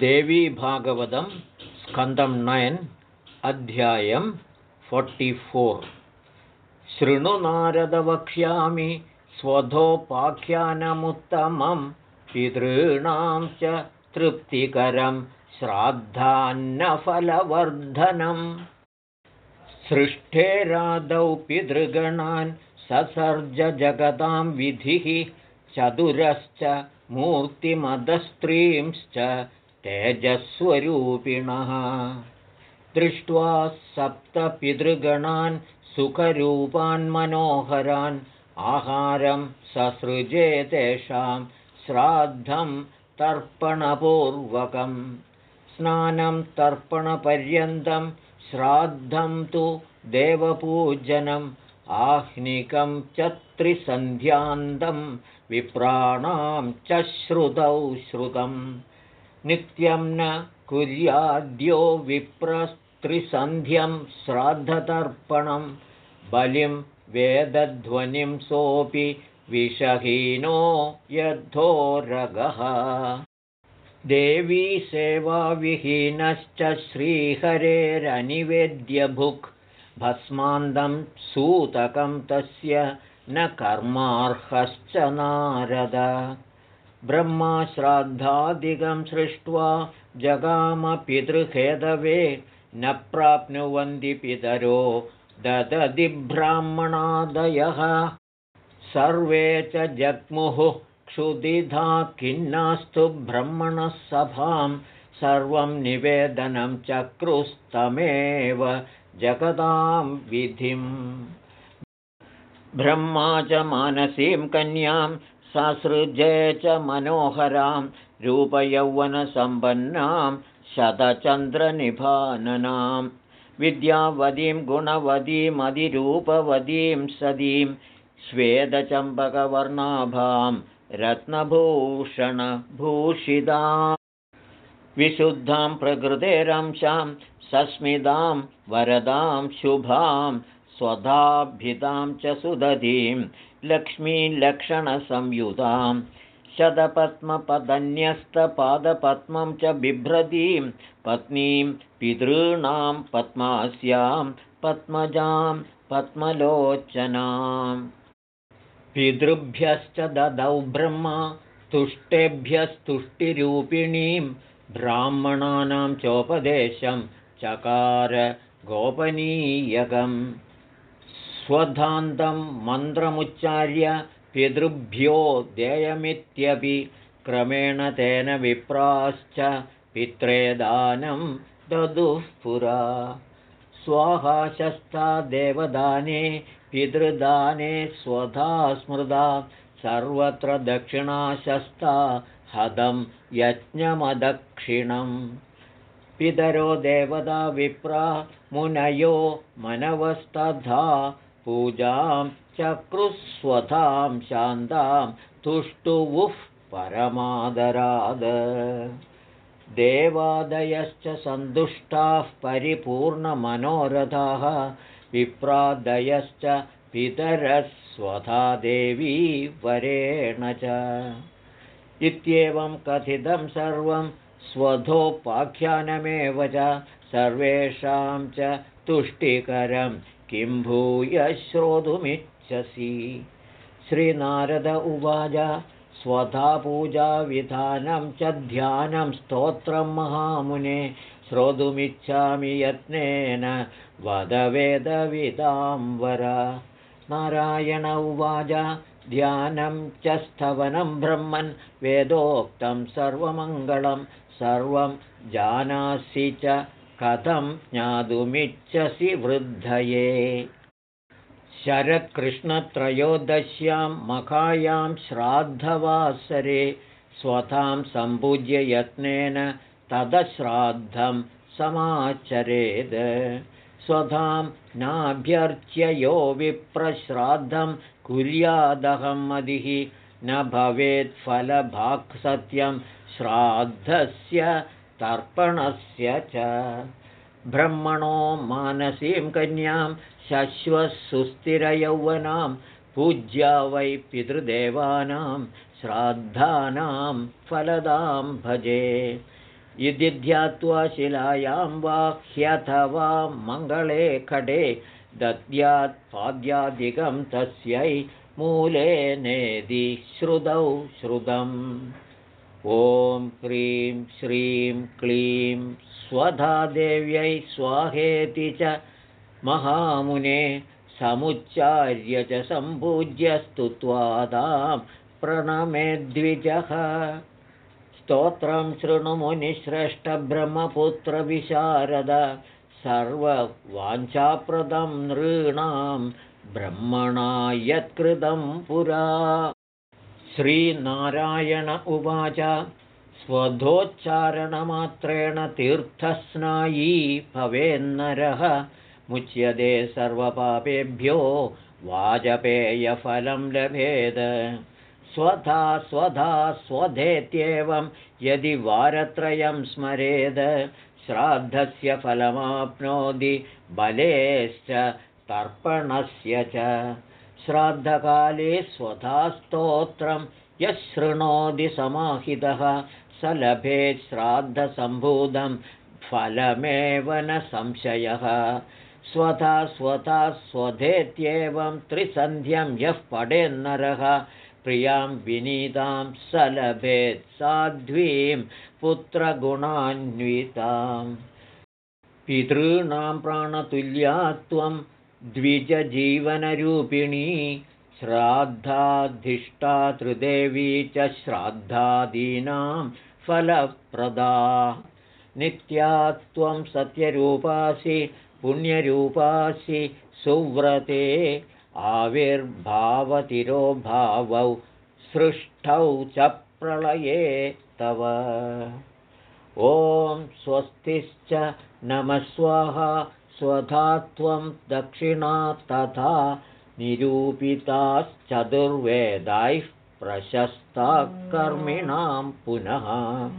देवीभागवतं स्कन्दं नयन् अध्यायं फोर्टिफोर् शृणु नारदवक्ष्यामि स्वधोपाख्यानमुत्तमं पितॄणां च तृप्तिकरं श्राद्धान्नफलवर्धनम् सृष्ठेरादौ पितृगणान् ससर्जजगतां विधिः चतुरश्च मूर्तिमदस्त्रींश्च तेजस्वरूपिणः दृष्ट्वा सप्तपितृगणान् सुखरूपान् मनोहरान् आहारं ससृजे तेषां श्राद्धं तर्पणपूर्वकं स्नानं तर्पणपर्यन्तं श्राद्धं तु देवपूजनम् आह्निकं च त्रिसन्ध्यान्तं विप्राणां च श्रुतौ श्रुतम् नित्यं न कुर्याद्यो विप्रस्त्रिसन्ध्यं श्राद्धतर्पणं बलिं वेदध्वनिं सोऽपि विषहीनो यद्धोरगः देवी सेवाविहीनश्च श्रीहरेरनिवेद्यभुक् भस्मान्दं सूतकं तस्य न कर्मार्हश्च नारद ब्रह्माश्राद्धादिकं सृष्ट्वा जगामपितृहेदवे न प्राप्नुवन्ति पितरो ददधिब्राह्मणादयः सर्वे च जग्मुः क्षुदिधा खिन्नास्तु ब्रह्मणः सभां। सर्वं निवेदनं चक्रुस्तमेव जगदां विधिम्। ब्रह्मा च मानसीं कन्यां ससृजे च मनोहरां रूपयौवनसम्पन्नां शतचन्द्रनिभाननां विद्यावतीं गुणवतीमधिरूपवतीं सदीं श्वेदचम्पकवर्णाभां रत्नभूषणभूषितां विशुद्धां प्रकृतेरंशां सस्मितां वरदां शुभां स्वधाभिधां च सुदधीं लक्ष्मीलक्षणसंयुतां शतपद्मपदन्यस्तपादपद्मं च बिभ्रतीं पत्नीं पितॄणां पद्मास्यां पद्मजां पद्मलोचनाम् पितृभ्यश्च ददौ ब्रह्मा तुष्टेभ्यस्तुष्टिरूपिणीं ब्राह्मणानां चोपदेशं चकार गोपनीयकम् स्वधान्तं मन्त्रमुच्चार्य पितृभ्यो देयमित्यपि क्रमेण तेन विप्राश्च पित्रे दानं ददुः पुरा। स्वाहाशस्ता देवदाने पितृदाने स्वधा स्मृदा सर्वत्र दक्षिणाशस्ता हदं यज्ञमदक्षिणम्। पितरो देवता विप्रा मुनयो मनवस्तथा पूजां चक्रुस्वधां शान्तां तुष्टुवुः परमादराद। देवादयश्च सन्तुष्टाः परिपूर्णमनोरथाः विप्रादयश्च पितरस्वधा देवी वरेण च। इत्येवं कथितं सर्वं स्वधोपाख्यानमेव च सर्वेषां च तुष्टिकरं किं भूय श्रोतुमिच्छसि? श्रीनारद उवाच स्वधा पूजाविधानं च ध्यानं स्तोत्रं महामुने श्रोतुमिच्छामि यत्नेन वदवेदविदां वर नारायण उवाच ध्यानं च स्थवनं ब्रह्मन् वेदोक्तं सर्वमङ्गलं सर्वं जानासि च कथं ज्ञातुमिच्छसि वृद्धये? शरत्कृष्णत्रयोदश्यां मखायां श्राद्धवासरे स्वतां सम्पूज्य यत्नेन तदश्राद्धं समाचरेद्। स्वधां नाभ्यर्च्य यो विप्रश्राद्धं कुर्यादहं मदिः। न भवेत् फलभाक्सत्यं श्राद्धस्य तर्पणस्य च ब्रह्मणो मानसीं कन्यां शश्वत्सुस्थिरयौवनां पूज्या वै पितृदेवानां श्राद्धानां फलदां भजे। इति ध्यात्वा शिलायां वा ह्यथवा मङ्गले खडे दद्यात् पाद्यादिकं तस्यै मूले नेदि श्रुतौ श्रुतम् ॐ ह्रीं श्रीं क्लीं स्वधा देव्यै स्वाहेति च महामुने समुच्चार्य च सम्पूज्य स्तुत्वादां प्रणमेद्विजः स्तोत्रं शृणुमुनिश्रेष्ठब्रह्मपुत्रविशारद सर्ववाञ्छाप्रदं नृणां ब्रह्मणा यत्कृतं पुरा श्रीनारायण उवाच स्वधोच्चारणमात्रेण तीर्थस्नायी भवेन्नरः मुच्यते सर्वपापेभ्यो वाजपेयफलं लभेद। स्वधा स्वधा स्वधेत्येवं यदि वारत्रयं स्मरेद श्राद्धस्य फलमाप्नोति बलेश्च तर्पणस्य च श्राद्धकाले स्वधा स्तोत्रं यः शृणोति समाहितः स लभेत् श्राद्धसम्भूतं फलमेव न संशयः। स्वधा स्वधा स्वधेत्येवं त्रिसन्ध्यं यः पडेन्नरः प्रियां विनीतां स लभेत् साध्वीं पुत्रगुणान्विताम्। पितॄणां प्राणतुल्या त्वं द्विजजीवनरूपिणी श्राद्धाधिष्ठातृदेवी च श्राद्धादीनां फलप्रदा। नित्या त्वं सत्यरूपासि पुण्यरूपासि सुव्रते आविर्भावतिरोभावौ सृष्टौ च प्रलये तव। ॐ स्वस्तिश्च नमस्वाहा स्वधा त्वं दक्षिणा तथा निरूपिताश्चतुर्वेदैः प्रशस्ता कर्मिणां पुनः।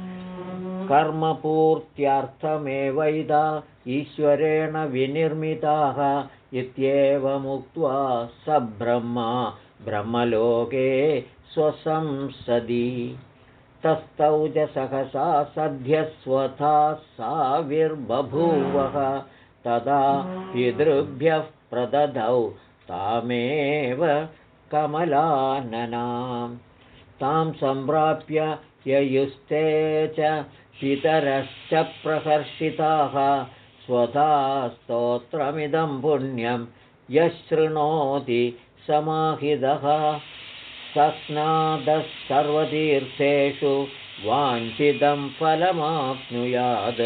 कर्मपूर्त्यर्थमेवैदा ईश्वरेण विनिर्मिताः इत्येवमुक्त्वा स ब्रह्मा ब्रह्मलोके स्वसंसदि। तस्थौ च सहसा सद्यस्वथा साविर्बभूवः तदा पितृभ्यः प्रददौ तामेव कमलाननां. तां सम्प्राप्य ययुस्ते च पितरश्च प्रकर्षिताः स्वधा स्तोत्रमिदं पुण्यं यः शृणोति समाहितः. सस्नादः सर्वतीर्थेषु वाञ्छितं फलमाप्नुयात्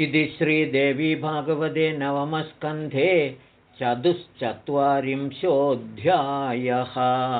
इति श्रीदेवी भागवते नवमस्कन्धे चतुश्चत्वारिंशोऽध्यायः